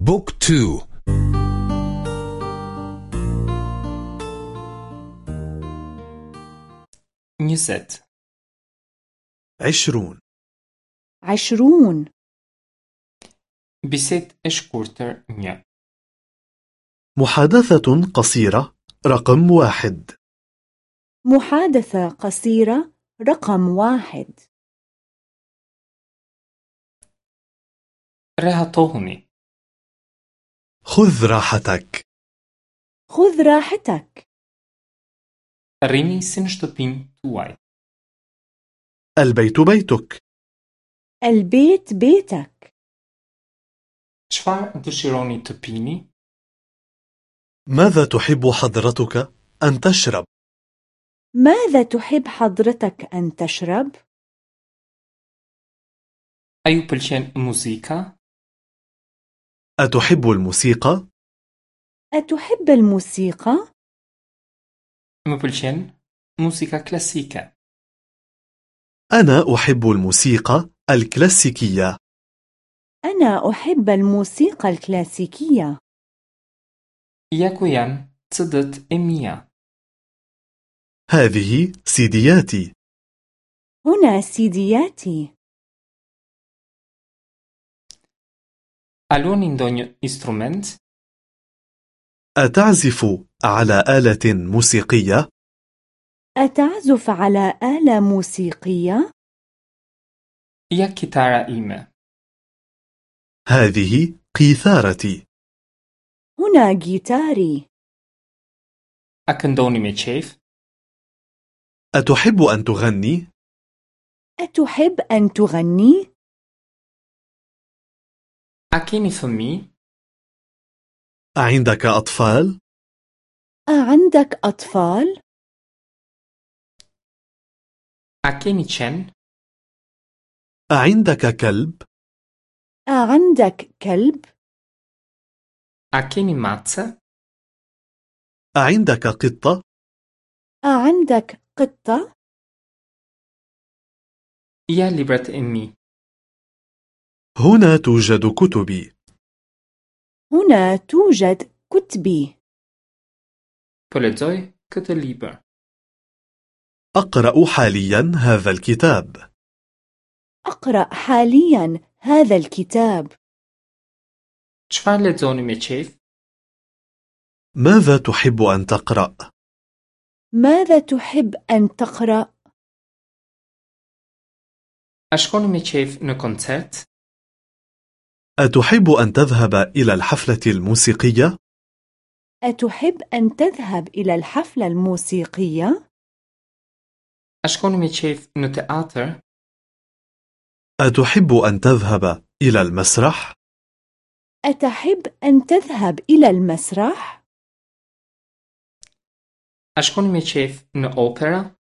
بوك تو. نيست عشرون. عشرون. بسيت اشكورتر نيا. محادثة قصيرة رقم واحد. محادثة قصيرة رقم واحد. رها طوهني خذ راحتك. خذ راحتك. البيت بيتك. البيت بيتك. شفار دشيروني تبيني ماذا تحب حضرتك أن تشرب؟ ماذا تحب حضرتك أن تشرب؟ أتحب الموسيقى؟ أتحب الموسيقى؟ مبلشين موسيقى كلاسيكا أنا أحب الموسيقى الكلاسيكية. أنا أحب الموسيقى الكلاسيكية. ياكو يان تصدت إميا هذه سيدياتي. هنا سيدياتي. ألون إنسترومنت أتعزف على آلة موسيقية؟ أتعزف على آلة موسيقية؟ يا كيتارا إيمة هذه قيثارتي هنا جيتاري أكندوني ميتشيف أتحب أن تغني؟ أتحب أن تغني؟ أكيني فمي أعندك أطفال؟ أعندك أطفال؟ أكيني تشن أعندك كلب؟ أعندك كلب؟ أكيني ماتسة أعندك قطة؟ أعندك قطة؟ يا ليبرت إمي هنا توجد كتبي. هنا توجد كتبي. كتو ليبر أقرأ حاليا هذا الكتاب. أقرأ حاليا هذا الكتاب. شفار لدزوني ميتشيف ماذا تحب أن تقرأ؟ ماذا تحب أن تقرأ؟ A shkoni me qejf në koncert? أتحب أن تذهب إلى الحفلة الموسيقية؟ أتحب أن تذهب إلى الحفلة الموسيقية؟ A shkoni me qejf në teatër? أتحب أن تذهب إلى المسرح؟ أتحب أن تذهب إلى المسرح؟ أشكوني ميتشيف نو أوبرا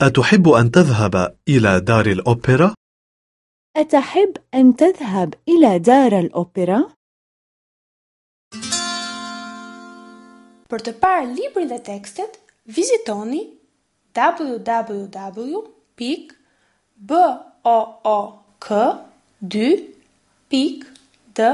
أتحب أن تذهب إلى دار الأوبرا؟ أتحب أن تذهب إلى دار الأوبرا؟ Për të parë librin dhe tekstet, vizitoni www.book2.de